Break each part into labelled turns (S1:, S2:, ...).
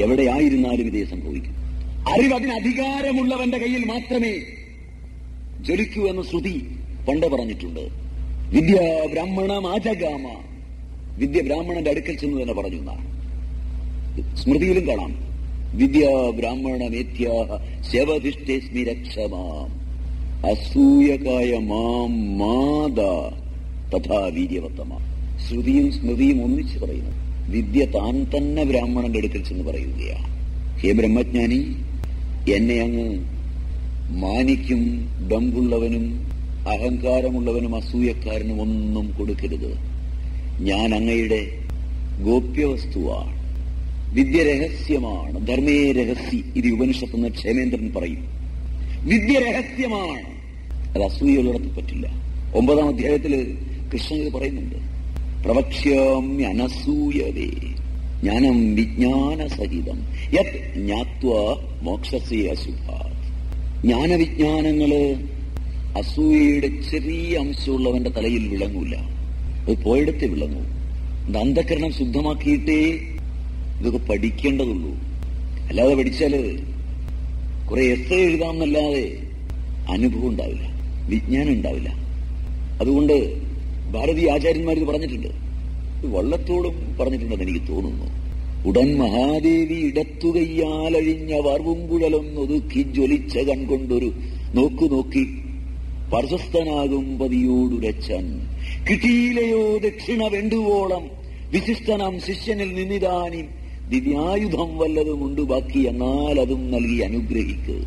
S1: എവിടെയായിരുന്നാലും ഇതേ സംഭവിക്കും. അറിവ് അതിന് അധികാരമുള്ളവന്റെ കയ്യിൽ മാത്രമേ ജ്വലിക്കൂ എന്ന ശ്രുതി പണ്ട് പറഞ്ഞിട്ടുണ്ട്. വിദ്യ ബ്രാഹ്മണ മാജഗാമ വിദ്യ ബ്രാഹ്മണന്റെ അടുക്കൽ ചെന്ന് തന്നെ പറഞ്ഞു എന്നാണ് സ്മൃതിയിലും കാണാം. വിദ്യ ബ്രാഹ്മണമേത്യ ശവധിഷ്ഠേസ്മി രക്ഷമാം. അസൂയകായ മാം മാത തഥാ വീര്യവത്തമാ ശ്രുതിയും സ്മൃതിയും ഒന്നിച്ച് പറയുന്നു. വിദ്യ താൻ തന്നെ ബ്രാഹ്മണന്റെ അടുക്കൽ ചെന്ന് പറയുകയാണ്. ഹേ ബ്രഹ്മജ്ഞാനി എന്നെ അങ്ങ് മാനിക്കും ഡമ്പുള്ളവനും അഹങ്കാരമുള്ളവനും അസൂയക്കാരനും ഒന്നും കൊടുക്കരുത്. ഞാൻ അങ്ങയുടെ ഗോപ്യവസ്തുവാണ്. വിദ്യ രഹസ്യമാണ്. ധർമ്മേ രഹസ്യ. ഇത് ഉപനിഷത്ത് നിന്ന് ക്ഷേമേന്ദ്രൻ പറയും. വിദ്യ രഹസ്യമാണ്. അത് അസൂയുള്ളിടത്ത് പറ്റില്ല. ഒമ്പതാം അധ്യായത്തിൽ കൃഷ്ണൻ പറയുന്നുണ്ട്. പ്രവക്ഷ്യാമ്യനസൂയവേ. ജ്ഞാനം വിജ്ഞാന സഹിതം യത് ജ്ഞാത്വ മോക്ഷസേ അശുഭ ജ്ഞാനവിജ്ഞാനങ്ങൾ അസൂയയുടെ ചെറിയ അംശമുള്ളവന്റെ തലയിൽ വിളങ്ങൂല. അത് പോയിടത്തെ വിളങ്ങൂ. അത് അന്ധകരണം ശുദ്ധമാക്കിയിട്ടേ ഇതൊക്കെ പഠിക്കേണ്ടതുള്ളൂ. അല്ലാതെ പഠിച്ചാൽ കുറെ എസ് എഴുതാമെന്നല്ലാതെ അനുഭവം ഉണ്ടാവില്ല. വിജ്ഞാനം ഉണ്ടാവില്ല. അതുകൊണ്ട് ഭാരതീയ ആചാര്യന്മാർ ഇത് പറഞ്ഞിട്ടുണ്ട് വള്ളത്തോടും പറഞ്ഞിട്ടുണ്ടെന്ന് എനിക്ക് തോന്നുന്നു. ഉടൻ മഹാദേവി ഇടത്തുകയ്യാലഴിഞ്ഞ വർവുംകുഴലൊന്നൊതുക്കി ജ്വലിച്ച കൺകൊണ്ടൊരു നോക്കു നോക്കി പാർശ്വസ്ഥനാകും പതിയോടുരച്ചൻ. കിട്ടിയിലയോ ദക്ഷിണ വെണ്ടുവോളം. വിശിഷ്ടനാം ശിഷ്യനിൽ നിന്നിതാനി. ദിവ്യായുധം വല്ലതുമുണ്ട് ബാക്കി എന്നാൽ അതും നൽകി അനുഗ്രഹിക്ക്.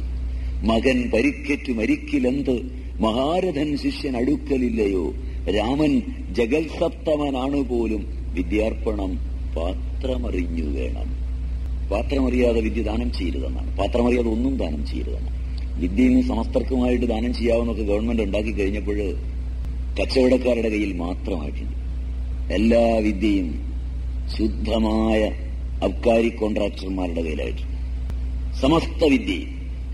S1: മകൻ പരിക്കേറ്റു മരിക്കിലെന്ത് മഹാരഥൻ ശിഷ്യൻ അടുക്കലില്ലയോ? രാമൻ ജഗത്സപ്തമനാണ് പോലും വിദ്യാർപ്പണം പാത്രമറിഞ്ഞു വേണം. പാത്രമറിയാതെ വിദ്യ ദാനം ചെയ്യരുതെന്നാണ്. പാത്രമറിയാതെ ഒന്നും ദാനം ചെയ്യരുതെന്നാണ്. വിദ്യയും സമസ്തർക്കുമായിട്ട് ദാനം ചെയ്യാവുന്നൊക്കെ ഗവൺമെന്റ് ഉണ്ടാക്കി കഴിഞ്ഞപ്പോൾ കച്ചവടക്കാരുടെ കയ്യിൽ മാത്രമായിട്ടുണ്ട്. എല്ലാ വിദ്യയും ശുദ്ധമായ അബ്കാരി കോൺട്രാക്ടർമാരുടെ കയ്യിലായിട്ടുണ്ട്. സമസ്ത വിദ്യയും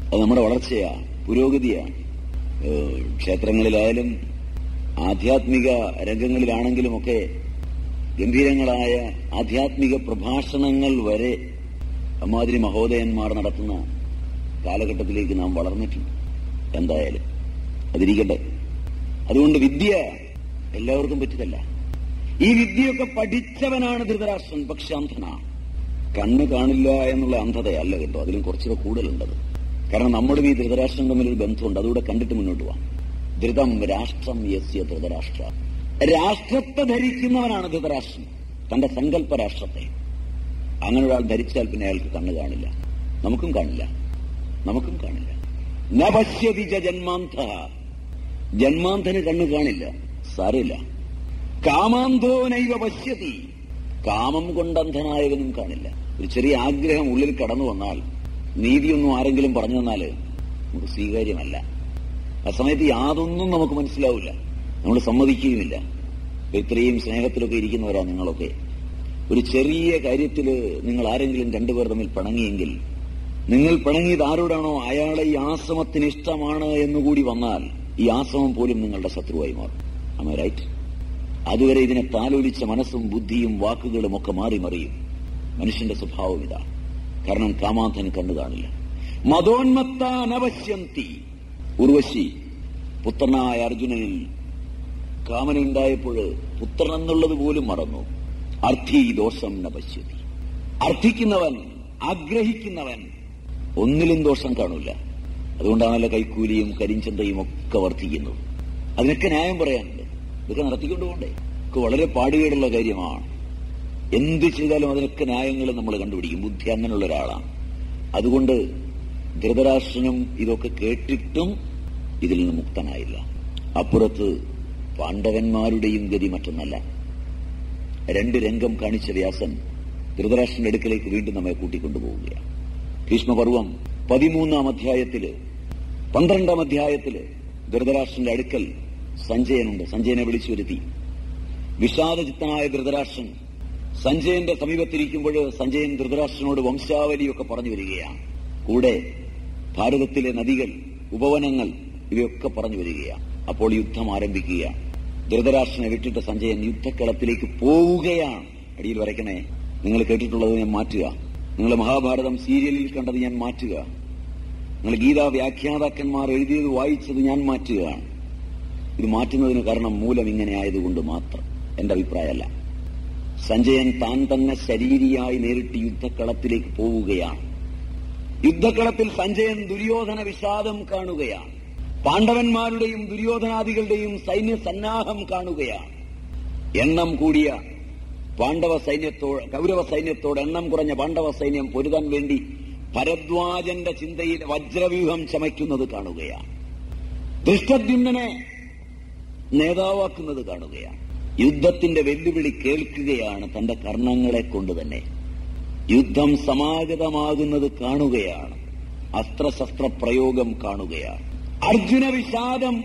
S1: അത് നമ്മുടെ വളർച്ചയാ പുരോഗതിയാണ് ക്ഷേത്രങ്ങളിലായാലും ആധ്യാത്മിക രംഗങ്ങളിലാണെങ്കിലുമൊക്കെ ഗംഭീരങ്ങളായ ആധ്യാത്മിക പ്രഭാഷണങ്ങൾ വരെ അമ്മാതിരി മഹോദയന്മാർ നടത്തുന്ന കാലഘട്ടത്തിലേക്ക് നാം വളർന്നിട്ടുണ്ട്. എന്തായാലും അതിരിക്കട്ടെ. അതുകൊണ്ട് വിദ്യ എല്ലാവർക്കും പറ്റിയതല്ല ഈ വിദ്യയൊക്കെ പഠിച്ചവനാണ് ധൃതരാഷ്ട്രൻ പക്ഷെ കണ്ണ് കാണില്ല എന്നുള്ള അന്ധതയല്ല കേട്ടോ അതിലും കുറച്ചുകൂടെ കൂടുതലുണ്ടത്. കാരണം നമ്മുടെ ഈ ധൃതരാഷ്ട്രം തമ്മിലൊരു ബന്ധമുണ്ട് അതുകൂടെ കണ്ടിട്ട് മുന്നോട്ട് പോവാം. ധൃതം രാഷ്ട്രം യസ്യ ധൃതരാഷ്ട്ര. രാഷ്ട്രത്തെ ധരിക്കുന്നവനാണ് ധൃതരാഷ്ട്രം തന്റെ സങ്കല്പ രാഷ്ട്രത്തെ അങ്ങനെ ഒരാൾ ധരിച്ചാൽ പിന്നെ അയാൾക്ക് കണ്ണ് കാണില്ല. നമുക്കും കാണില്ല. നമുക്കും കാണില്ല. ന ജന്മാന്ത. ജന്മാന്തന് കണ്ണു കാണില്ല. സാരില്ല കാമാന്തോ നൈവ പശ്യതി. കാമം കൊണ്ട് അന്ധനായവനും കാണില്ല. ഒരു ചെറിയ ആഗ്രഹം ഉള്ളിൽ കടന്നു വന്നാൽ നീതിയൊന്നും ആരെങ്കിലും പറഞ്ഞു തന്നാൽ നമുക്ക് സ്വീകാര്യമല്ല. ആ സമയത്ത് യാതൊന്നും നമുക്ക് മനസ്സിലാവില്ല. നമ്മൾ സമ്മതിക്കുകയുമില്ല. ഇത്രയും സ്നേഹത്തിലൊക്കെ ഇരിക്കുന്നവരാ നിങ്ങളൊക്കെ. ഒരു ചെറിയ കാര്യത്തിൽ നിങ്ങൾ ആരെങ്കിലും രണ്ടുപേർ തമ്മിൽ പിണങ്ങിയെങ്കിൽ നിങ്ങൾ പിണങ്ങിയത് ആരോടാണോ? അയാളെ ഈ ആശ്രമത്തിന് ഇഷ്ടമാണ് എന്നുകൂടി വന്നാൽ ഈ ആശ്രമം പോലും നിങ്ങളുടെ ശത്രുവായി മാറും. റൈറ്റ് അതുവരെ ഇതിനെ താലോലിച്ച മനസ്സും ബുദ്ധിയും വാക്കുകളും ഒക്കെ മാറി മറിയും. മനുഷ്യന്റെ സ്വഭാവം ഇതാണ് കാരണം കാമാന്ധന് കണ്ടു കാണില്ല. മതോന്മത്താനവശ്യന്തി ഉർവശി പുത്രനായ അർജുനനിൽ കാമനുണ്ടായപ്പോൾ പുത്രൻ എന്നുള്ളത് പോലും മറന്നു. അർത്ഥി ദോഷം ന പശ്യതി. അർത്ഥിക്കുന്നവൻ ആഗ്രഹിക്കുന്നവൻ ഒന്നിലും ദോഷം കാണൂല. അതുകൊണ്ടാണല്ലോ കൈക്കൂലിയും കരിഞ്ചന്തയും ഒക്കെ വർദ്ധിക്കുന്നത് അതിനൊക്കെ ന്യായം പറയാനുണ്ട്. ഇതൊക്കെ നടത്തിക്കൊണ്ട് പോകണ്ടേ? ഒക്കെ വളരെ പാടുകേടുള്ള കാര്യമാണ്. എന്ത് ചെയ്താലും അതിനൊക്കെ ന്യായങ്ങൾ നമ്മൾ കണ്ടുപിടിക്കും. ബുദ്ധി അങ്ങനെയുള്ള ഒരാളാണ്. അതുകൊണ്ട് ധൃതരാഷ്ട്രനും ഇതൊക്കെ കേട്ടിട്ടും ഇതിൽ നിന്ന് മുക്തനായില്ല. അപ്പുറത്ത് പാണ്ഡവന്മാരുടെയും ഗതി മറ്റൊന്നല്ല. രണ്ട് രംഗം കാണിച്ച വ്യാസൻ ധൃതരാഷ്ട്രന്റെ അടുക്കലേക്ക് വീണ്ടും നമ്മെ കൂട്ടിക്കൊണ്ടുപോവുകയാണ്. ഭീഷ്മപർവം പതിമൂന്നാം അധ്യായത്തിൽ പന്ത്രണ്ടാം അധ്യായത്തിൽ ധൃതരാഷ്ട്രന്റെ അടുക്കൽ സഞ്ജയനുണ്ട്. സഞ്ജയനെ വിളിച്ചു വരുത്തി. വിഷാദചിത്തനായ ധൃതരാഷ്ട്രൻ സഞ്ജയന്റെ സമീപത്തിരിക്കുമ്പോൾ സഞ്ജയൻ ധൃതരാഷ്ട്രനോട് വംശാവലിയൊക്കെ പറഞ്ഞു വരികയാണ്. കൂടെ ഭാരതത്തിലെ നദികൾ ഉപവനങ്ങൾ ഇവയൊക്കെ പറഞ്ഞു വരികയാണ്. അപ്പോൾ യുദ്ധം ആരംഭിക്കുകയാണ്. ധൃതരാഷ്ട്രനെ വിട്ടിട്ട സഞ്ജയൻ യുദ്ധക്കളത്തിലേക്ക് പോവുകയാണ്. അടിയിൽ വരയ്ക്കണേ നിങ്ങൾ കേട്ടിട്ടുള്ളത് ഞാൻ മാറ്റുക. നിങ്ങൾ മഹാഭാരതം സീരിയലിൽ കണ്ടത് ഞാൻ മാറ്റുക. നിങ്ങൾ ഗീതാ വ്യാഖ്യാതാക്കന്മാർ എഴുതിയത് വായിച്ചത് ഞാൻ മാറ്റുകയാണ്. ഇത് മാറ്റുന്നതിന് കാരണം മൂലം ഇങ്ങനെ ആയതുകൊണ്ട് മാത്രം. എന്റെ അഭിപ്രായമല്ല. സഞ്ജയൻ താൻ തന്നെ ശരീരിയായി നേരിട്ട് യുദ്ധക്കളത്തിലേക്ക് പോവുകയാണ്. യുദ്ധക്കളത്തിൽ സഞ്ജയൻ ദുര്യോധന വിഷാദം കാണുകയാണ്. പാണ്ഡവന്മാരുടെയും ദുര്യോധനാദികളുടെയും സൈന്യ സന്നാഹം കാണുകയാണ്. എണ്ണം കൂടിയ പാണ്ഡവ സൈന്യത്തോട് കൗരവ സൈന്യത്തോട് എണ്ണം കുറഞ്ഞ പാണ്ഡവ സൈന്യം പൊരുതാൻ വേണ്ടി ഭരദ്വാജന്റെ ചിന്തയിൽ വജ്രവ്യൂഹം ചമയ്ക്കുന്നത് കാണുകയാണ്. ദൃഷ്ടദ്യുമ്നെ നേതാവാക്കുന്നത് കാണുകയാണ്. യുദ്ധത്തിന്റെ വെല്ലുവിളി കേൾക്കുകയാണ് തന്റെ കർണങ്ങളെ കൊണ്ട് തന്നെ യുദ്ധം സമാഗതമാകുന്നത് കാണുകയാണ്. അസ്ത്രശസ്ത്ര പ്രയോഗം കാണുകയാണ്. അർജുന വിഷാദം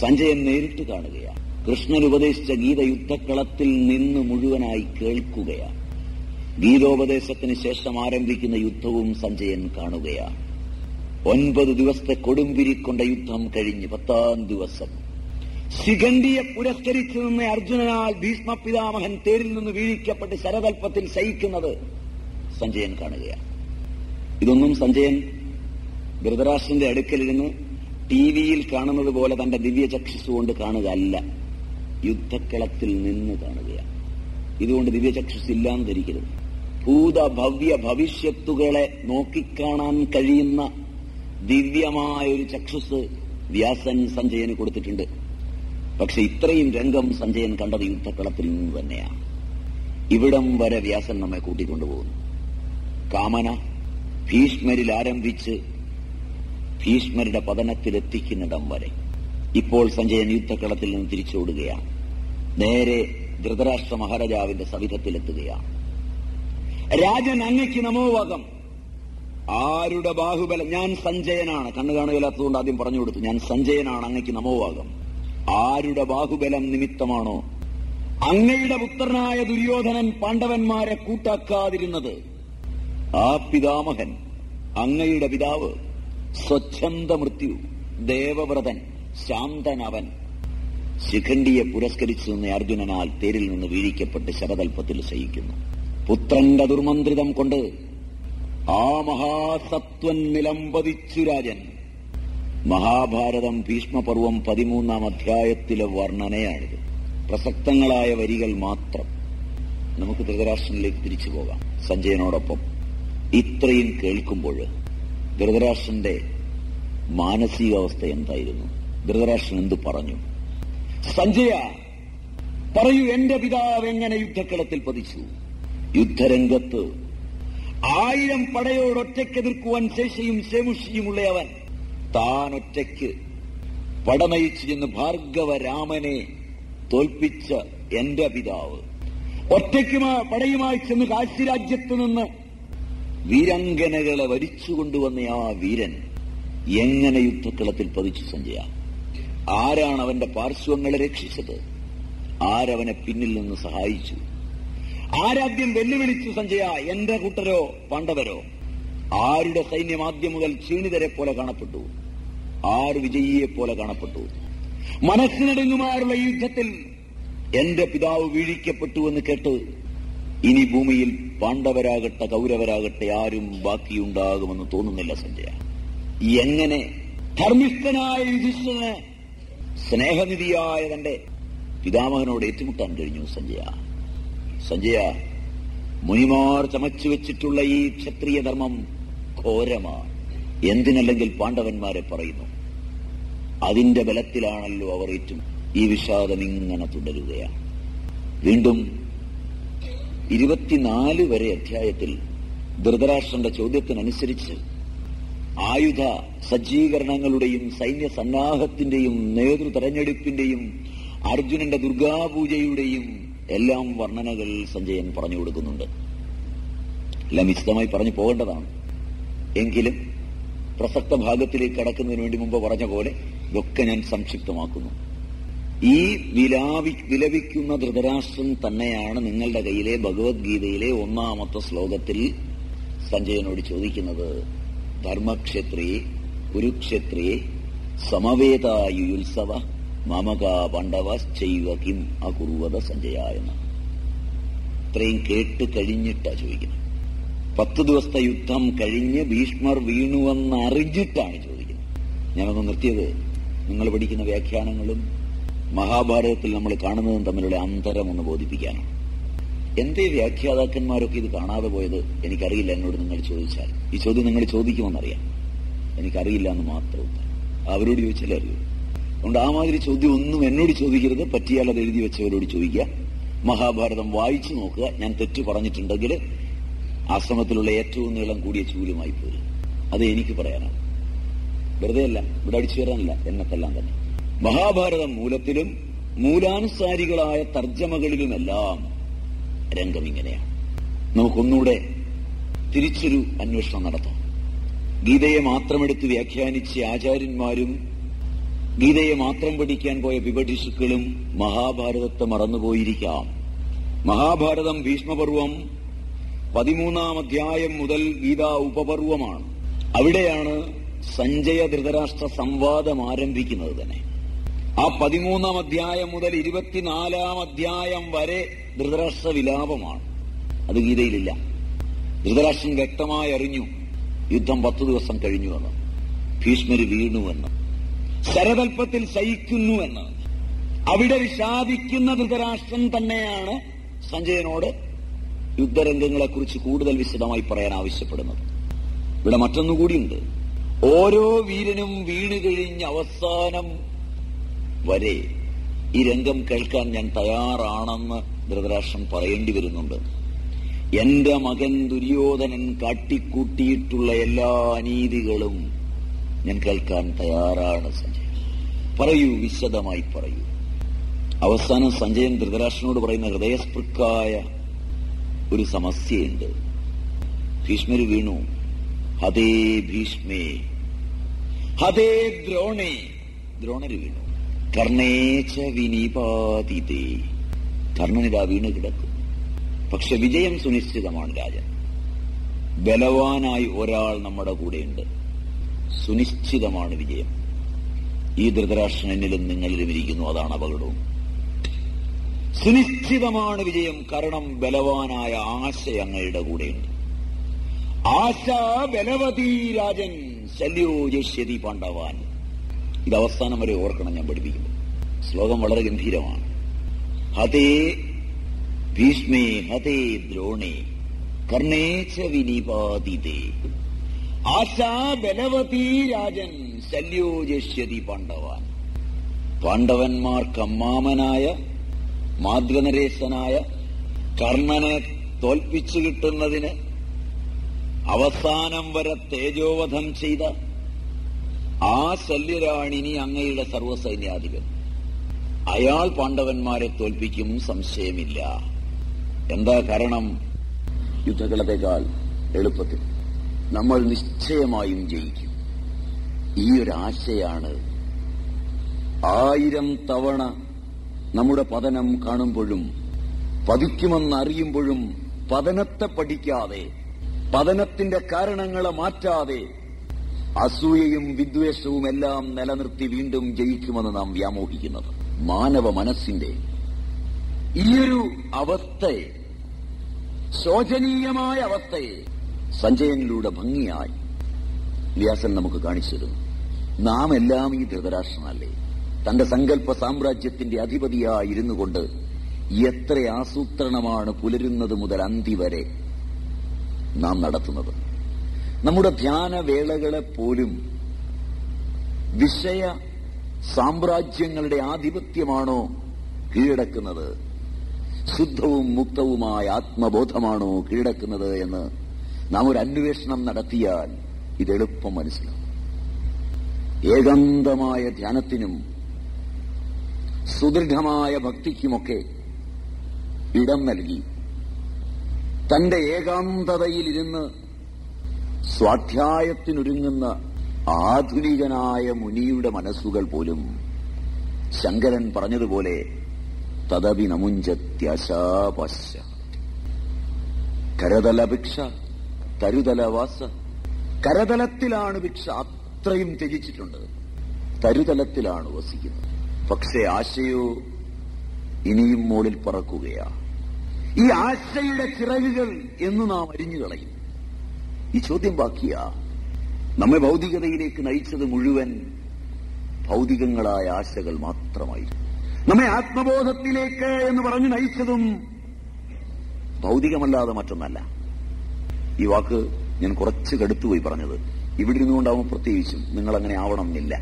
S1: സഞ്ജയൻ നേരിട്ട് കാണുകയാണ്. കൃഷ്ണൻ ഉപദേശിച്ച ഗീത യുദ്ധക്കളത്തിൽ നിന്ന് മുഴുവനായി കേൾക്കുകയാണ്. ഗീതോപദേശത്തിന് ശേഷം ആരംഭിക്കുന്ന യുദ്ധവും സഞ്ജയൻ കാണുകയാണ്. ഒൻപത് ദിവസത്തെ കൊടുമ്പിരിക്കൊണ്ട യുദ്ധം കഴിഞ്ഞ് പത്താം ദിവസം ശിഖണ്ഡിയെ പുരസ്കരിച്ചു നിന്ന് അർജുനനാൽ ഭീഷ്മ പിതാമഹൻ തേരിൽ നിന്ന് വീഴിക്കപ്പെട്ട് ശരതൽപ്പത്തിൽ ശയിക്കുന്നത് സഞ്ജയൻ കാണുകയാണ്. ഇതൊന്നും സഞ്ജയൻ ധൃതരാഷ്ട്രന്റെ അടുക്കലിരുന്ന് ടി വിയിൽ കാണുന്നത് പോലെ തന്റെ ദിവ്യചക്ഷസ് കൊണ്ട് കാണുക അല്ല യുദ്ധക്കളത്തിൽ നിന്ന് കാണുകയാണ്. ഇതുകൊണ്ട് ദിവ്യചക്ഷുസ് ഇല്ലാന്ന് ധരിക്കരുത് ഭൂത ഭവ്യ ഭവിഷ്യത്തുകളെ നോക്കിക്കാണാൻ കഴിയുന്ന ദിവ്യമായ ഒരു ചക്ഷുസ് വ്യാസൻ സഞ്ജയന് കൊടുത്തിട്ടുണ്ട്. പക്ഷെ ഇത്രയും രംഗം സഞ്ജയൻ കണ്ടത് യുദ്ധക്കളത്തിൽ നിന്ന് തന്നെയാണ്. ഇവിടം വരെ വ്യാസൻ നമ്മെ കൂട്ടിക്കൊണ്ടുപോകുന്നു. കാമന ഭീഷ്മരിൽ ആരംഭിച്ച് ഭീഷ്മരുടെ പതനത്തിലെത്തിക്കുന്നിടം വരെ. ഇപ്പോൾ സഞ്ജയൻ യുദ്ധക്കളത്തിൽ നിന്ന് തിരിച്ചോടുകയാണ്. നേരെ ധൃതരാഷ്ട്ര മഹാരാജാവിന്റെ സവിധത്തിലെത്തുകയാണ്. രാജൻ അങ്ങയ്ക്ക് നമോവാകം ആരുടെ ബാഹുബലം? ഞാൻ സഞ്ജയനാണ്. കണ്ണു കാണുകയില്ലാത്തതുകൊണ്ട് ആദ്യം പറഞ്ഞു കൊടുത്തു. ഞാൻ സഞ്ജയനാണ് അങ്ങയ്ക്ക് നമോവാകം ആരുടെ ബാഹുബലം നിമിത്തമാണോ? അങ്ങയുടെ പുത്രനായ ദുര്യോധനൻ പാണ്ഡവന്മാരെ കൂട്ടാക്കാതിരുന്നത്. ആ പിതാമഹൻ അങ്ങയുടെ പിതാവ് സ്വച്ഛന്ത മൃത്യു ദേവവ്രതൻ ശാന്തനവൻ. ശിഖണ്ഡിയെ പുരസ്കരിച്ചു നിന്ന് അർജുനനാൽ തേരിൽ നിന്ന് വീഴിക്കപ്പെട്ട് ശരതൽപ്പത്തിൽ ശയിക്കുന്നു. പുത്രന്റെ ദുർമന്ത്രിതം കൊണ്ട് ആ മഹാസത്വൻ നിലംപതിച്ചു രാജൻ. മഹാഭാരതം ഭീഷ്മപർവം പതിമൂന്നാം അധ്യായത്തിലെ വർണനയാണിത്. പ്രസക്തങ്ങളായ വരികൾ മാത്രം നമുക്ക് ധൃതരാഷ്ട്രനിലേക്ക് തിരിച്ചു പോകാം. സഞ്ജയനോടൊപ്പം ഇത്രയും കേൾക്കുമ്പോൾ ധൃതരാഷ്ട്രന്റെ മാനസികാവസ്ഥ എന്തായിരുന്നു? ധൃതരാഷ്ട്രൻ എന്തു പറഞ്ഞു? സഞ്ജയ പറയൂ എന്റെ പിതാവ് എങ്ങനെ യുദ്ധക്കളത്തിൽ പതിച്ചു? യുദ്ധരംഗത്ത് ആയിരം പടയോടൊറ്റയ്ക്കെതിർക്കുവാൻ ശേഷിയും ശേമുഷിയുമുള്ളവൻ താൻ ഒറ്റയ്ക്ക് പടനയിച്ചു ചെന്ന് ഭാർഗവ രാമനെ തോൽപ്പിച്ച എന്റെ പിതാവ്. ഒറ്റയ്ക്ക് പടയുമായി ചെന്ന് കാശിരാജ്യത്തു നിന്ന് വീരങ്കനകളെ വരിച്ചുകൊണ്ടുവന്ന ആ വീരൻ എങ്ങനെ യുദ്ധക്കളത്തിൽ പതിച്ചു സഞ്ജയ ആരാണ് അവന്റെ പാർശ്വങ്ങളെ രക്ഷിച്ചത്? ആരവനെ പിന്നിൽ നിന്ന് സഹായിച്ചു? ആരാദ്യം വെല്ലുവിളിച്ചു സഞ്ജയ എന്റെ കൂട്ടരോ പാണ്ഡവരോ? ആരുടെ സൈന്യം ആദ്യം മുതൽ ക്ഷീണിതരെ പോലെ കാണപ്പെട്ടു. ആര് വിജയിയെ പോലെ കാണപ്പെട്ടു. മനസ്സിനടങ്ങുമാരുള്ള യുദ്ധത്തിൽ എന്റെ പിതാവ് വീഴിക്കപ്പെട്ടു എന്ന് കേട്ട് ഇനി ഭൂമിയിൽ പാണ്ഡവരാകട്ടെ കൗരവരാകട്ടെ ആരും ബാക്കിയുണ്ടാകുമെന്ന് തോന്നുന്നില്ല സഞ്ജയ എങ്ങനെ ധർമ്മിഷ്ഠനായ യുധിഷ്ഠന് സ്നേഹനിധിയായ തന്റെ പിതാമഹനോട് ഏറ്റുമുട്ടാൻ കഴിഞ്ഞു സഞ്ജയ സഞ്ജയ മുനിമാർ ചമച്ചു വെച്ചിട്ടുള്ള ഈ ക്ഷത്രിയ ധർമ്മം ഘോരമാണ് എന്തിനല്ലെങ്കിൽ പാണ്ഡവന്മാരെ പറയുന്നു അതിന്റെ ബലത്തിലാണല്ലോ അവർ ഏറ്റും ഈ വിഷാദം ഇങ്ങനെ തുടരുകയാണ്. വീണ്ടും ഇരുപത്തിനാല് വരെ അധ്യായത്തിൽ ധൃതരാഷ്ട്രന്റെ ചോദ്യത്തിനനുസരിച്ച് ആയുധ സജ്ജീകരണങ്ങളുടെയും സൈന്യ സന്നാഹത്തിന്റെയും നേതൃ തെരഞ്ഞെടുപ്പിന്റെയും അർജുനന്റെ ദുർഗാപൂജയുടെയും എല്ലാം വർണനകൾ സഞ്ജയൻ പറഞ്ഞു കൊടുക്കുന്നുണ്ട്. എല്ലാം വിശദമായി പറഞ്ഞു പോകേണ്ടതാണ്. എങ്കിലും പ്രസക്ത ഭാഗത്തിലേക്ക് കടക്കുന്നതിന് വേണ്ടി മുമ്പ് പറഞ്ഞ പോലെ ഇതൊക്കെ ഞാൻ സംക്ഷിപ്തമാക്കുന്നു. ഈ വിലാപി വിലപിക്കുന്ന ധൃതരാഷ്ട്രൻ തന്നെയാണ് നിങ്ങളുടെ കയ്യിലെ ഭഗവത്ഗീതയിലെ ഒന്നാമത്തെ ശ്ലോകത്തിൽ സഞ്ജയനോട് ചോദിക്കുന്നത്. ധർമ്മക്ഷേത്രിയെ കുരുക്ഷേത്രേ സമവേതായുത്സവ മമകാ പണ്ഡവ ചെയ്യുക കിം അകുർവത സഞ്ജയ എന്ന്. ഇത്രയും കേട്ട് കഴിഞ്ഞിട്ടാ ചോദിക്കുന്നത്. പത്ത് ദിവസത്തെ യുദ്ധം കഴിഞ്ഞ് ഭീഷ്മർ വീണുവെന്ന് അറിഞ്ഞിട്ടാണ് ചോദിക്കുന്നത്. ഞാനൊന്ന് നിർത്തിയത് നിങ്ങൾ പഠിക്കുന്ന വ്യാഖ്യാനങ്ങളും മഹാഭാരതത്തിൽ നമ്മൾ കാണുന്നതും തമ്മിലുള്ള അന്തരം ഒന്ന് ബോധിപ്പിക്കാനാണ്. എന്റെ വ്യാഖ്യാതാക്കന്മാരൊക്കെ ഇത് കാണാതെ പോയത് എനിക്കറിയില്ല എന്നോട് നിങ്ങൾ ചോദിച്ചാൽ. ഈ ചോദ്യം നിങ്ങൾ ചോദിക്കുമെന്നറിയാം. എനിക്കറിയില്ല എന്ന് മാത്രം ഉത്തരം. അവരോട് ചോദിച്ചാലേ അറിയൂ. അതുകൊണ്ട് ആ മാതിരി ചോദ്യം ഒന്നും എന്നോട് ചോദിക്കരുത്. പറ്റിയാൽ അത് എഴുതി വെച്ചവരോട് ചോദിക്കുക. മഹാഭാരതം വായിച്ചു നോക്കുക. ഞാൻ തെറ്റ് പറഞ്ഞിട്ടുണ്ടെങ്കിൽ ആശ്രമത്തിലുള്ള ഏറ്റവും നീളം കൂടിയ ചൂലുമായി പോരും. അത് എനിക്ക് പറയാനാണ്. വെറുതെ അല്ല ഇവിടെ അടിച്ചു വരാനല്ല എന്നത്തെല്ലാം തന്നെ. മഹാഭാരതം മൂലത്തിലും മൂലാനുസാരികളായ തർജമകളിലുമെല്ലാം രംഗം ഇങ്ങനെയാണ്. നമുക്കൊന്നുകൂടെ തിരിച്ചൊരു അന്വേഷണം നടത്താം. ഗീതയെ മാത്രമെടുത്ത് വ്യാഖ്യാനിച്ച ആചാര്യന്മാരും ഗീതയെ മാത്രം പഠിക്കാൻ പോയ വിപഠിഷുക്കളും മഹാഭാരതത്തെ മറന്നുപോയിരിക്കാം. മഹാഭാരതം ഭീഷ്മപർവം പതിമൂന്നാം അധ്യായം മുതൽ ഗീതാ ഉപപർവമാണ്. അവിടെയാണ് സഞ്ജയ ധൃതരാഷ്ട്ര സംവാദം ആരംഭിക്കുന്നത് തന്നെ. ആ പതിമൂന്നാം അധ്യായം മുതൽ ഇരുപത്തിനാലാം അധ്യായം വരെ ധൃതരാഷ്ട്ര വിലാപമാണ്. അത് ഗീതയിലില്ല. ധൃതരാഷ്ട്രൻ വ്യക്തമായി അറിഞ്ഞു. യുദ്ധം പത്തു ദിവസം കഴിഞ്ഞുവെന്ന് ഭീഷ്മര് വീണുവെന്ന് ശരതൽപ്പത്തിൽ ശയിക്കുന്നുവെന്ന് അവിടെ വിഷാദിക്കുന്ന ധൃതരാഷ്ട്രൻ തന്നെയാണ് സഞ്ജയനോട് യുദ്ധരംഗങ്ങളെക്കുറിച്ച് കൂടുതൽ വിശദമായി പറയാൻ ആവശ്യപ്പെടുന്നത്. ഇവിടെ മറ്റൊന്നുകൂടിയുണ്ട്. ഓരോ വീരനും വീണ് കഴിഞ്ഞ അവസാനം വരെ ഈ രംഗം കേൾക്കാൻ ഞാൻ തയ്യാറാണെന്ന് ധൃതരാഷ്ട്രം പറയേണ്ടി വരുന്നുണ്ട്. എന്റെ മകൻ ദുര്യോധനൻ കാട്ടിക്കൂട്ടിയിട്ടുള്ള എല്ലാ അനീതികളും ഞാൻ കേൾക്കാൻ തയ്യാറാണ് സഞ്ജയൻ പറയൂ വിശദമായി പറയൂ. അവസാനം സഞ്ജയൻ ധൃതരാഷ്ട്രനോട് പറയുന്ന ഹൃദയസ്പൃക്കായ ഒരു സമസ്യയുണ്ട്. ഭീഷ്മര് വീണു. ഹതേ ഭീഷ്മേ. ഹതേ ദ്രോണേ. ദ്രോണര് വീണു. കർണേച്ച വിനിപാതിതേ. കർണനിതാ വീണ് കിടക്കും. പക്ഷെ വിജയം സുനിശ്ചിതമാണ് രാജൻ. ബലവാനായി ഒരാൾ നമ്മുടെ കൂടെയുണ്ട്. സുനിശ്ചിതമാണ് വിജയം. ഈ ധൃതരാഷ്ട്രനിലും നിങ്ങളിലും ഇരിക്കുന്നു അതാണ് അപകടവും. സുനിശ്ചിതമാണ് വിജയം കാരണം ബലവാനായ ആശ അങ്ങയുടെ കൂടെയുണ്ട്. ആശ ബലവതി രാജൻ ശല്യോ ജശ്യതി പാണ്ഡവാൻ. ഇത് അവസാനം വരെ ഓർക്കണം ഞാൻ പഠിപ്പിക്കുമ്പോൾ ശ്ലോകം വളരെ ഗംഭീരമാണ്. ഹതേ ഭീഷ്മേ ഹതേ ദ്രോണേ കർണേച്ച വിനിപാതിതേ. ആശാ ബലവതി രാജൻ ശല്യോ ജശ്യതി പാണ്ഡവാൻ. പാണ്ഡവന്മാർക്ക് അമ്മാമനായ മാതൃനരേശനായ കർണനെ തോൽപ്പിച്ചു കിട്ടുന്നതിന് അവസാനം വരെ തേജോവധം ചെയ്ത ആ ശല്യരാണിനി അങ്ങയുടെ സർവസൈന്യാധിപൻ. അയാൾ പാണ്ഡവന്മാരെ തോൽപ്പിക്കും സംശയമില്ല. എന്താ കാരണം? യുദ്ധകളത്തേക്കാൾ എളുപ്പത്തിൽ നമ്മൾ നിശ്ചയമായും ജയിക്കും. ഈ ഒരു ആശയാണ് ആയിരം തവണ നമ്മുടെ പതനം കാണുമ്പോഴും പതിക്കുമെന്നറിയുമ്പോഴും പതനത്തെ പഠിക്കാതെ പതനത്തിന്റെ കാരണങ്ങളെ മാറ്റാതെ അസൂയയും വിദ്വേഷവും എല്ലാം നിലനിർത്തി വീണ്ടും ജയിക്കുമെന്ന് നാം വ്യാമോഹിക്കുന്നത്. മാനവ മനസ്സിന്റെ ഈയൊരു അവസ്ഥയെ ശോചനീയമായ അവസ്ഥയെ സഞ്ജയനിലൂടെ ഭംഗിയായി വ്യാസൻ നമുക്ക് കാണിച്ചു തരുന്നു. നാം എല്ലാം ഈ ധൃതരാഷ്ട്രനല്ലേ? തന്റെ സങ്കല്പ സാമ്രാജ്യത്തിന്റെ അധിപതിയായിരുന്നു കൊണ്ട് എത്ര ആസൂത്രണമാണ് പുലരുന്നത് മുതൽ അന്തി വരെ നാം നടത്തുന്നത്. നമ്മുടെ ധ്യാനവേളകളെ പോലും വിഷയ സാമ്രാജ്യങ്ങളുടെ ആധിപത്യമാണോ കീഴടക്കുന്നത്? ശുദ്ധവും മുക്തവുമായ ആത്മബോധമാണോ കീഴടക്കുന്നത് എന്ന് നാം ഒരു അന്വേഷണം നടത്തിയാൽ ഇത് എളുപ്പം മനസ്സിലാവും. ഏകാന്തമായ ധ്യാനത്തിനും സുദൃഢമായ ഭക്തിക്കുമൊക്കെ ഇടം നൽകി. തന്റെ ഏകാന്തതയിലിരുന്ന് സ്വാധ്യായത്തിനൊരുങ്ങുന്ന ആധുനികനായ മുനിയുടെ മനസ്സുകൾ പോലും ശങ്കരൻ പറഞ്ഞതുപോലെ തദപി നമുഞ്ചത്യശാപശ കരതല ഭിക്ഷ തരുതലവാസ. കരതലത്തിലാണ് ഭിക്ഷ അത്രയും ത്യജിച്ചിട്ടുണ്ട്. തരുതലത്തിലാണ് വസിക്കുന്നത്. പക്ഷേ ആശയോ ഇനിയും മുകളിൽ പറക്കുകയാ ഈ ആശയുടെ ചിറകുകൾ എന്ന് നാം അരിഞ്ഞു കളയും. ഈ ചോദ്യം ബാക്കിയാ. നമ്മെ ഭൗതികതയിലേക്ക് നയിച്ചത് മുഴുവൻ ഭൗതികങ്ങളായ ആശകൾ മാത്രമായി നമ്മെ ആത്മബോധത്തിലേക്ക് എന്ന് പറഞ്ഞു നയിച്ചതും ഭൗതികമല്ലാതെ മറ്റൊന്നല്ല. ഈ വാക്ക് ഞാൻ കുറച്ച് കടുത്തുപോയി പറഞ്ഞത്. ഇവിടെ ഇരുന്നുകൊണ്ടാവും പ്രത്യേകിച്ചും നിങ്ങൾ അങ്ങനെ ആവണം എന്നില്ല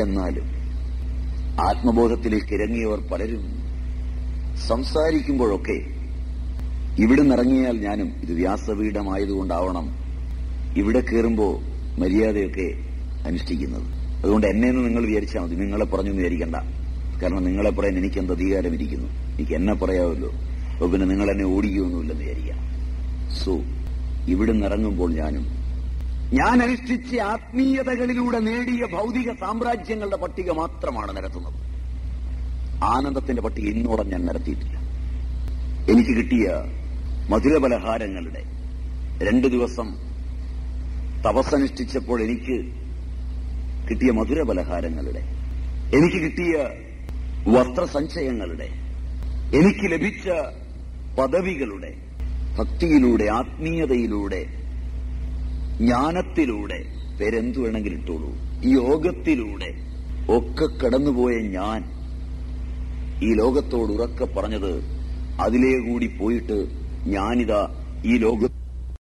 S1: എന്നാലും ആത്മബോധത്തിലേക്ക് ഇറങ്ങിയവർ പലരും സംസാരിക്കുമ്പോഴൊക്കെ ഇവിടെ ഇറങ്ങിയാൽ ഞാനും ഇത് വ്യാസപീഠമായതുകൊണ്ടാവണം ഇവിടെ കയറുമ്പോ മര്യാദയൊക്കെ അനുഷ്ഠിക്കുന്നത്. അതുകൊണ്ട് എന്നെന്ന് നിങ്ങൾ വിചാരിച്ചാൽ മതി. നിങ്ങളെ പറഞ്ഞു എന്ന് വിചാരിക്കണ്ട. കാരണം നിങ്ങളെ പറയാൻ എനിക്ക് എന്ത് അധികാരം ഇരിക്കുന്നു എനിക്ക് എന്നെ പറയാമല്ലോ. അപ്പൊ പിന്നെ നിങ്ങൾ എന്നെ ഓടിക്കുകയൊന്നുമില്ലെന്ന് വിചാരിക്കാം സോ ഇവിടുന്ന് ഇറങ്ങുമ്പോൾ ഞാനും ഞാൻ അനുഷ്ഠിച്ച ആത്മീയതകളിലൂടെ നേടിയ ഭൗതിക സാമ്രാജ്യങ്ങളുടെ പട്ടിക മാത്രമാണ് നിരത്തുന്നത്. ആനന്ദത്തിന്റെ പട്ടിക ഇന്നോളം ഞാൻ നിരത്തിയിട്ടില്ല. എനിക്ക് കിട്ടിയ മധുര പലഹാരങ്ങളുടെ രണ്ടു ദിവസം തപസ്സനുഷ്ഠിച്ചപ്പോൾ എനിക്ക് കിട്ടിയ മധുര പലഹാരങ്ങളുടെ എനിക്ക് കിട്ടിയ വസ്ത്രസഞ്ചയങ്ങളുടെ എനിക്ക് ലഭിച്ച പദവികളുടെ ഭക്തിയിലൂടെ ആത്മീയതയിലൂടെ ജ്ഞാനത്തിലൂടെ പേരെന്തു വേണമെങ്കിൽ ഇട്ടോളൂ. യോഗത്തിലൂടെ ഒക്കെ കടന്നുപോയ ഞാൻ ഈ ലോകത്തോട് ഉറക്കെ പറഞ്ഞത് അതിലേ കൂടി പോയിട്ട് ഞാനിതാ ഈ ലോകത്ത്